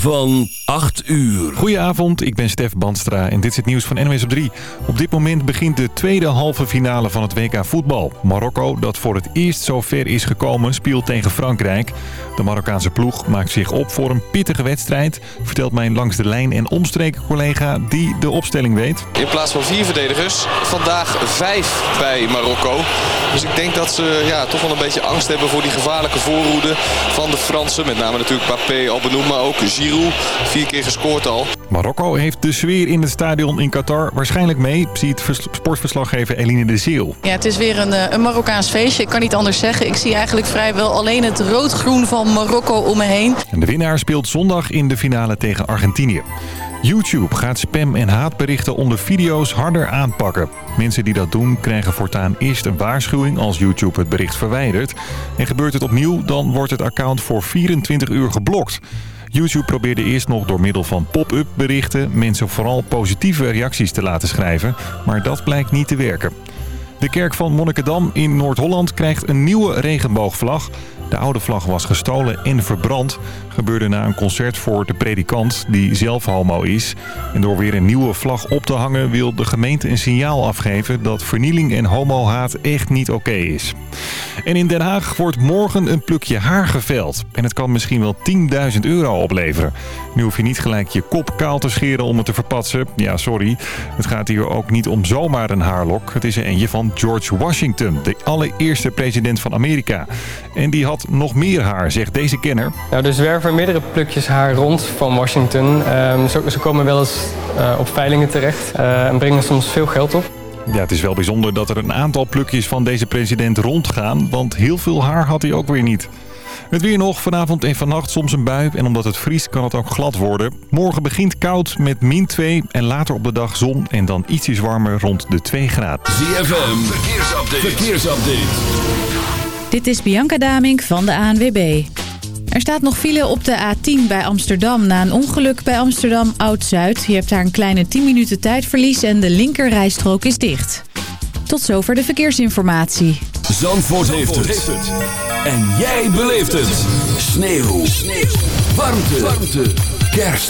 van 8 uur. Goedenavond, ik ben Stef Bandstra en dit is het nieuws van NOS op 3. Op dit moment begint de tweede halve finale van het WK voetbal. Marokko, dat voor het eerst zo ver is gekomen, speelt tegen Frankrijk. De Marokkaanse ploeg maakt zich op voor een pittige wedstrijd... vertelt mijn langs de lijn en omstreken collega die de opstelling weet. In plaats van vier verdedigers, vandaag vijf bij Marokko. Dus ik denk dat ze ja, toch wel een beetje angst hebben voor die gevaarlijke voorhoede van de Fransen. Met name natuurlijk Papé, Albenoum, maar ook Giroud. Vier keer gescoord al. Marokko heeft de sfeer in het stadion in Qatar waarschijnlijk mee... ziet sportverslaggever Eline de Zeel. Ja, het is weer een, eh, een Marokkaans feestje. Ik kan niet anders zeggen. Ik zie eigenlijk vrijwel alleen het rood-groen van Marokko om me heen. En de winnaar speelt zondag in de finale tegen Argentinië. YouTube gaat spam- en haatberichten onder video's harder aanpakken. Mensen die dat doen krijgen voortaan eerst een waarschuwing als YouTube het bericht verwijdert. En gebeurt het opnieuw, dan wordt het account voor 24 uur geblokt. YouTube probeerde eerst nog door middel van pop-up berichten mensen vooral positieve reacties te laten schrijven. Maar dat blijkt niet te werken. De kerk van Monnikendam in Noord-Holland krijgt een nieuwe regenboogvlag. De oude vlag was gestolen en verbrand. Gebeurde na een concert voor de predikant die zelf homo is. En door weer een nieuwe vlag op te hangen wil de gemeente een signaal afgeven... dat vernieling en homohaat echt niet oké is. En in Den Haag wordt morgen een plukje haar geveld. En het kan misschien wel 10.000 euro opleveren. Nu hoef je niet gelijk je kop kaal te scheren om het te verpatsen. Ja, sorry. Het gaat hier ook niet om zomaar een haarlok. Het is er eentje van George Washington, de allereerste president van Amerika. En die had nog meer haar, zegt deze kenner. Nou, er meerdere plukjes haar rond van Washington. Um, ze, komen wel eens uh, op veilingen terecht uh, en brengen soms veel geld op. Ja, het is wel bijzonder dat er een aantal plukjes van deze president rondgaan, want heel veel haar had hij ook weer niet. Het weer nog, vanavond en vannacht soms een bui en omdat het vriest kan het ook glad worden. Morgen begint koud met min 2 en later op de dag zon en dan ietsjes warmer rond de 2 graden. ZFM, verkeersupdate. verkeersupdate. Dit is Bianca Damink van de ANWB. Er staat nog file op de A10 bij Amsterdam na een ongeluk bij Amsterdam Oud-Zuid. Je hebt daar een kleine 10 minuten tijdverlies en de linkerrijstrook is dicht. Tot zover de verkeersinformatie. Zandvoort, heeft, het. En jij beleeft het. Sneeuw. Sneeuw. Warmte. Warmte. Kerst.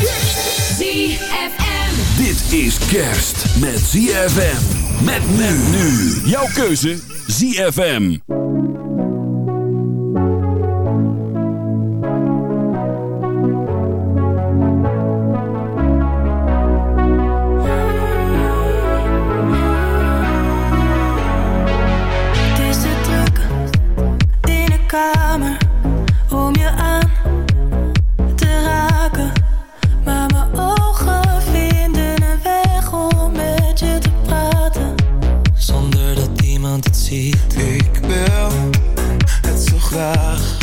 ZFM. Dit is kerst met ZFM. Met men nu. Jouw keuze ZFM. Ik wil het zo graag.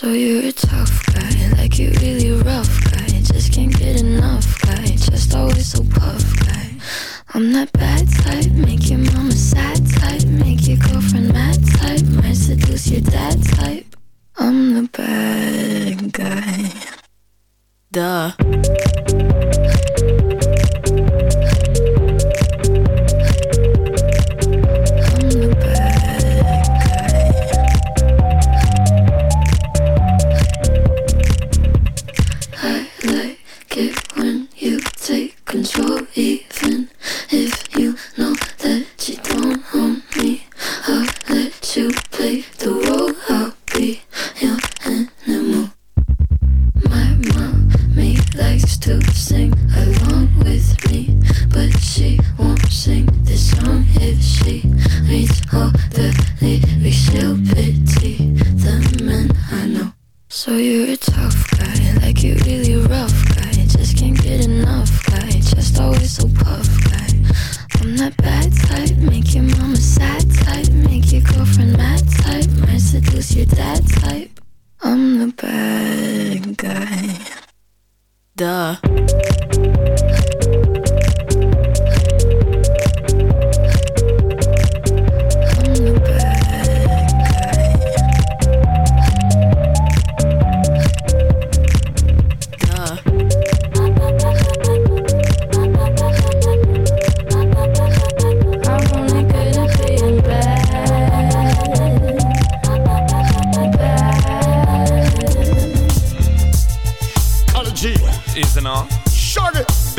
So you're a tough guy, like you really rough guy. Just can't get enough guy, just always so puff guy. I'm that bad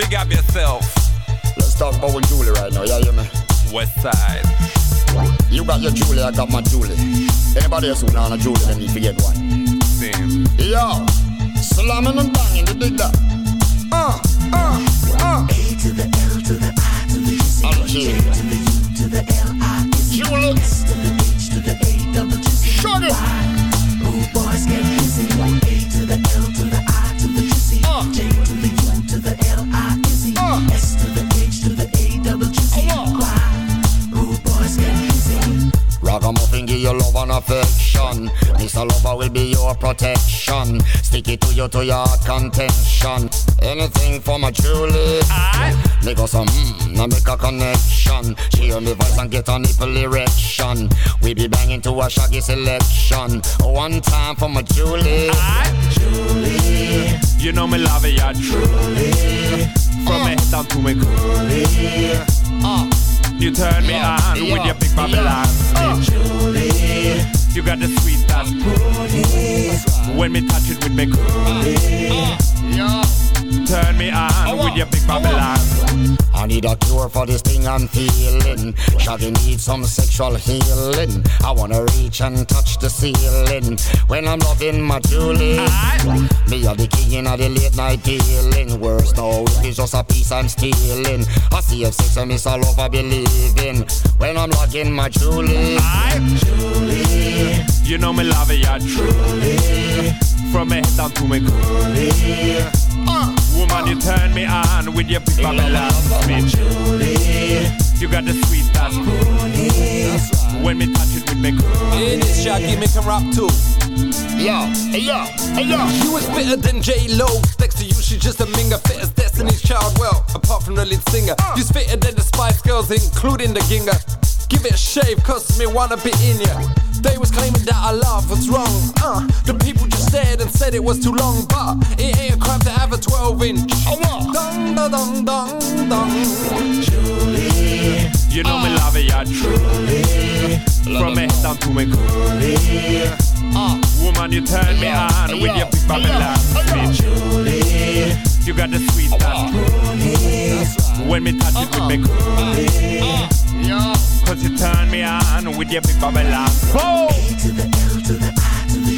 Big up yourself. Let's talk about with Julie right now. Yeah, hear me? West side. You got your Julie, I got my Julie. Anybody else who know a Julie, then need to get one. Same. Yo, slamming and banging, you dig that? Uh, uh, uh. A to the L to the I to the G. Ali G. to the U to the L I Julie. S to the H to the A double G. Shut it. Rude boys get busy. A to the L to the I to the G. Uh. J to the Ragamuffin give you love and affection. Mr. Lover will be your protection. Stick it to you to your contention. Anything for my Julie. Make us some mmm, now make a connection. She hear me voice and get a nipple erection. We be banging to a shaggy selection. One time for my Julie. Julie. You know me love it, yeah, truly. From me head down to me coolie. Uh. You turn me Yeah, on yeah, with your big Babylon yeah. speech. Julie. You got the sweet touch. When me touch it with me coolie. Yeah. Turn me on with your big Babylon. I need a cure for this thing I'm feeling. Shaggy needs some sexual healing. I wanna reach and touch the ceiling when I'm loving my Julie. Me are the king of the late night dealing. Worse now, it's just a piece I'm stealing. I see if sex and miss all over believing when I'm loving my Julie. Julie. You know me love it, yeah, truly. From me head down to me coolie. Uh. Woman, you turn me on with your big Babylon speech. You got the sweet touch. When me touch it with me coolie. It is Shaggy, make him rap too. Yo, hey yo, hey yo. You is fitter than J Lo. Next to you, she's just a minger. Fit as Destiny's Child. Well, apart from the lead singer, uh. you's fitter than the Spice Girls, including the Ginger. Give it a shave, cause me wanna be in ya. They was claiming that our love was wrong. Uh, the people just stared and said it was too long, but it ain't a crime to have a 12 inch. Dong, dong, dong, dong, dong. You know me love it, yeah, truly. From me head down to me coolie. Ah, woman, you turn me on with your big Babylon speech. You got the sweet touch. When me touch it with me coolie. Cause you turn me on with your big Babylon. Oh! to the L to the I to the.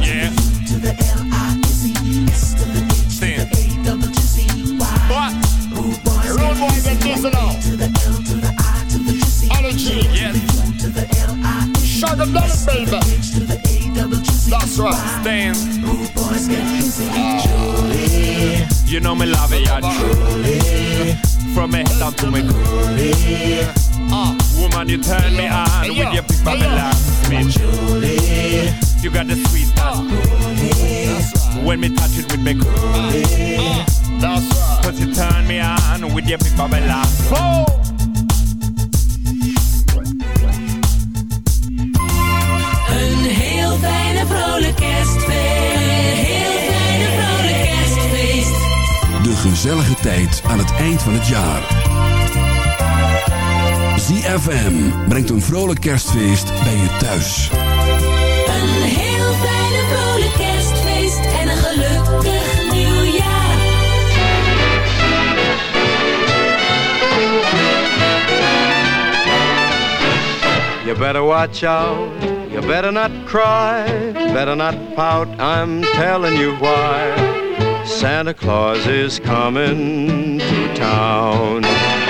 Yeah. to the L I Izzy. S to the H to the A double G C Y. What? Rude boys Rude boys get now. to the L to the I to the C. Ali G. Yes. To the L I Shut them down, baby. H to the A double G C. That's right. Stand. Rude boys get busy. You know me love it, yeah, truly. From my head down to my coolie. Uh, woman, you turn me on with your big Babylon smith. You got the sweet spot. When me touch it with me coolie. That's right. Cause you turn me on with your big Babylon. Oh! Een heel fijne vrolijk kerstfeest. Een heel fijne vrolijk kerstfeest. De gezellige tijd aan het eind van het jaar. ZFM brengt een vrolijk kerstfeest bij je thuis. Een heel fijne vrolijk kerstfeest. En een gelukkig nieuwjaar. You better watch out, you better not cry, better not pout, I'm telling you why. Santa Claus is coming to town.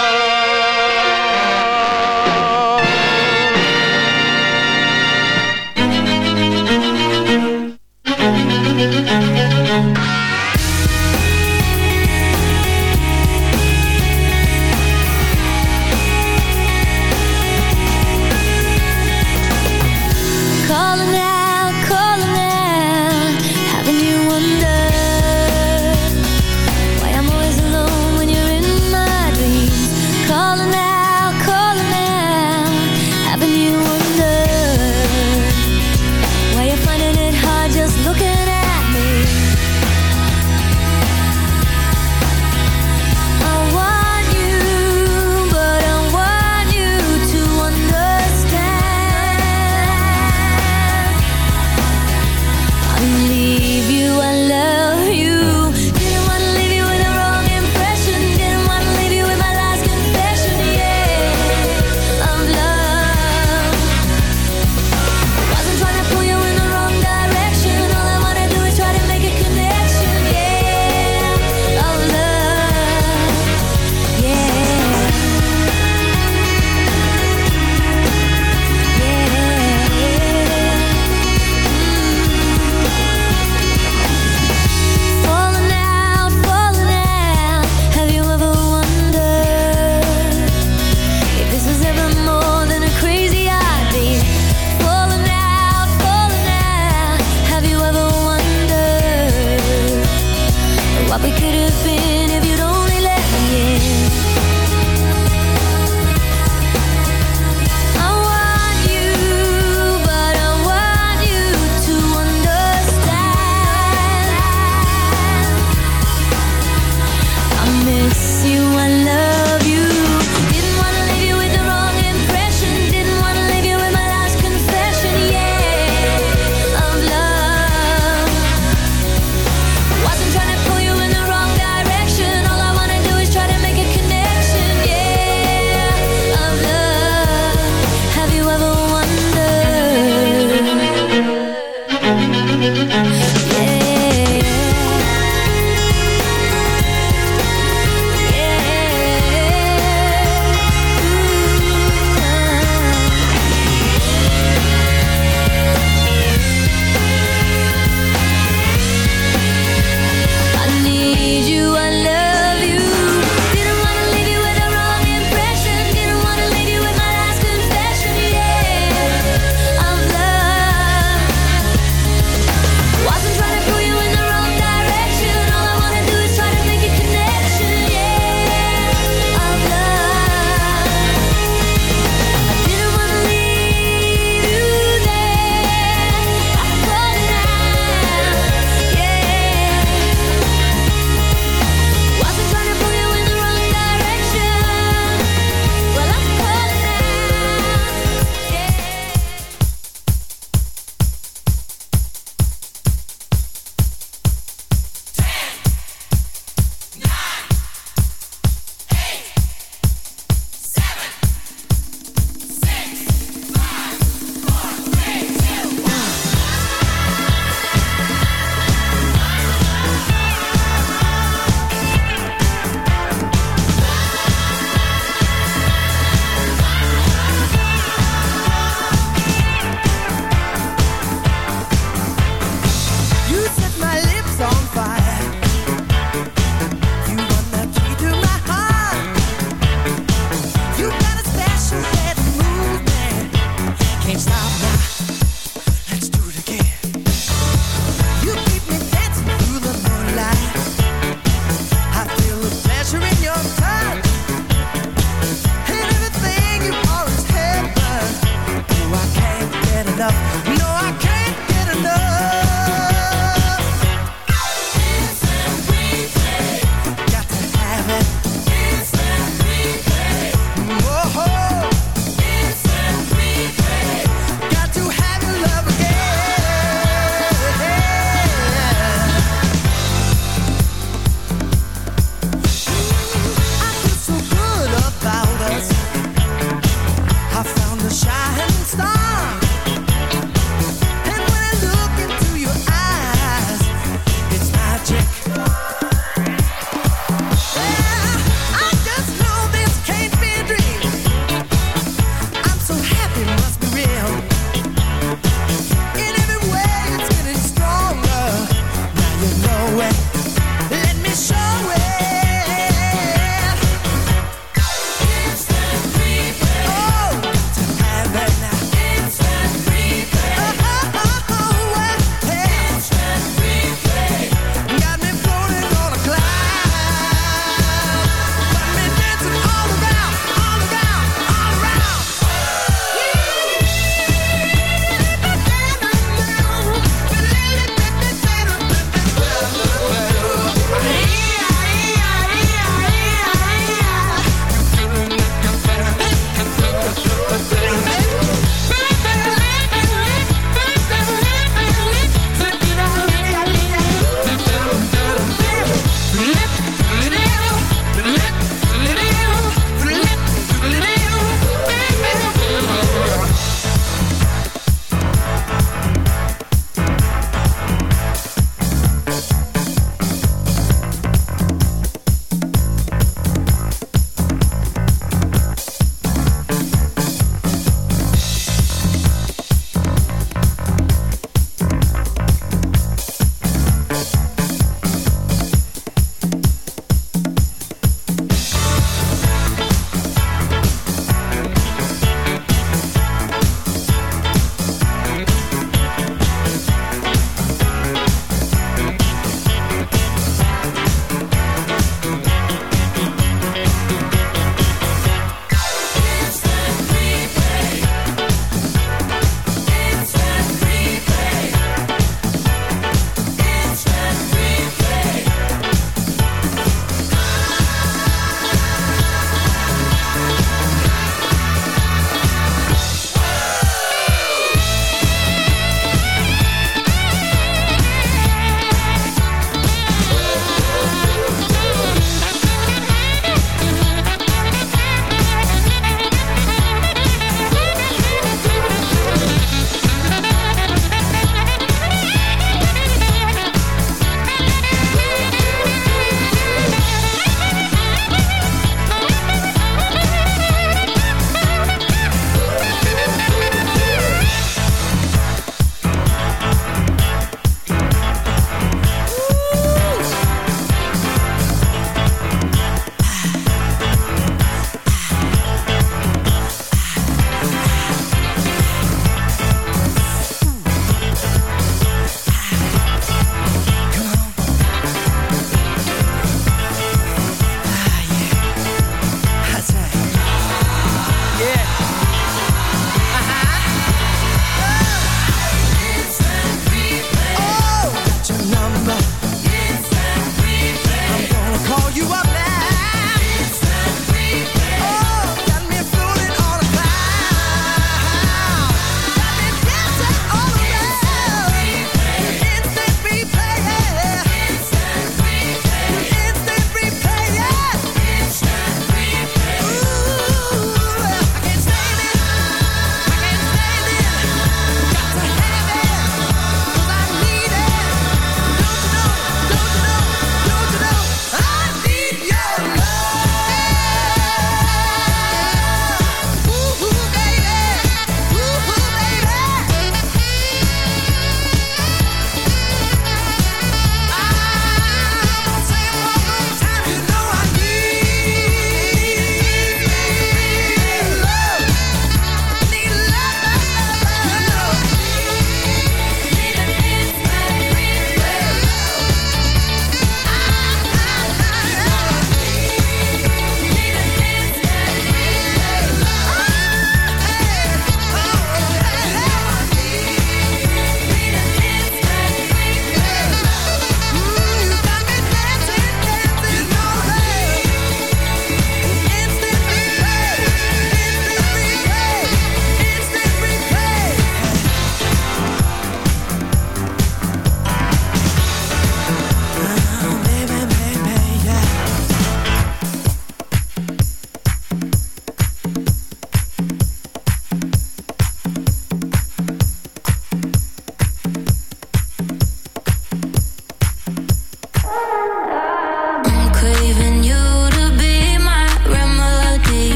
MUZIEK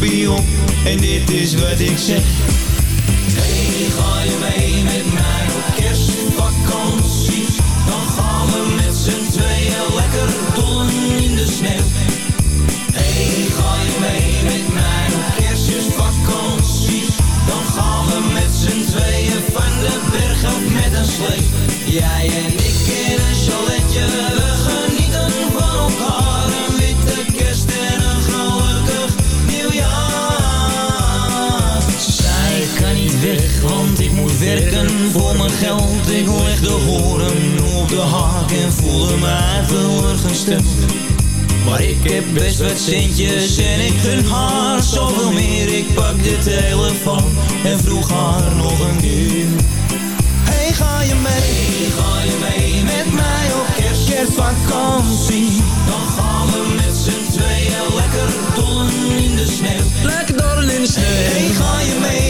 en dit is wat ik zeg. Hey, ga je mee met mij op kerstvakantie? Dan gaan we met z'n tweeën lekker dollen in de sneeuw. Hey, ga je mee met mij op kerstvakantie? Dan gaan we met z'n tweeën van de berg met een slee. Jij en ik geld. Ik leg de horen op de haak en voelde mij teleurgesteld. Maar ik heb best wat centjes en ik gun haar zoveel meer. Ik pak de telefoon en vroeg haar nog een keer. Hey, ga je mee? ga je mee met mij op kerst, kerstvakantie? Dan gaan we met z'n tweeën lekker dollen in de sneeuw. Lekker dollen in de sneeuw. Hey, ga je mee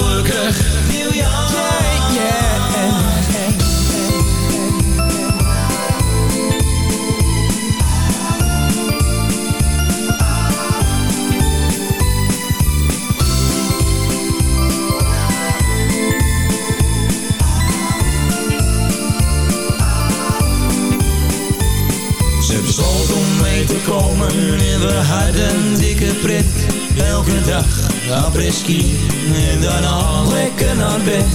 te komen en we hadden dikke pret. Elke dag apres-ski en daarna lekker naar bed.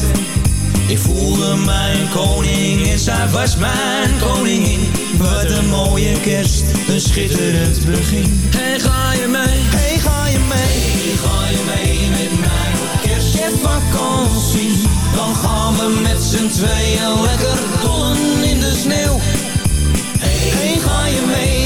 Ik voelde mijn koning en zij was mijn koningin. Wat een mooie kerst, een schitterend begin. Hey, ga je mee? Hey, ga je mee? Hey, ga je mee met mij op kerst? Kerstvakantie, dan gaan we met z'n tweeën lekker dollen in de sneeuw. Hey, ga je mee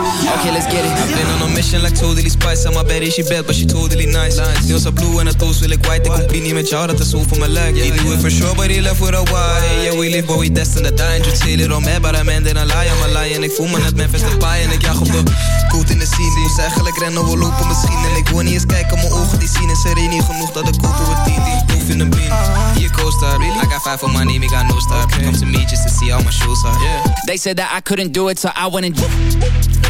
Okay, let's get it. I've been on a mission like totally spice. En mijn baddie, she bad, but she totally nice. Stil zo blue en het toes wil ik white. Ik compie niet met jou, dat is zo voor mijn lijk. You do it for sure, but he left with a why. Yeah, we live, but we destined to die. Just say it on me, but I'm man, then I lie, I'm a lie. En ik voel me net Memphis Depay en ik jaag op de Goed in de scene, moest eigenlijk rennen, we lopen misschien. En ik wil niet eens kijken, mijn ogen die zien. Is er één niet genoeg dat ik kopen we 10 die proef in een bin. Hier co-star, I got five for my name, I got no star. Come to me just to see how my shoes are. Yeah. They said that I couldn't do it, so I went and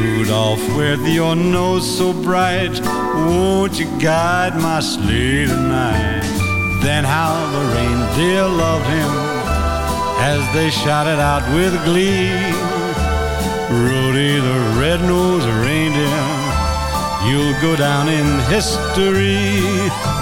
Rudolph, with your nose so bright, won't you guide my sleigh tonight? Then how the reindeer loved him as they shouted out with glee. Rudy the red-nosed reindeer, you'll go down in history.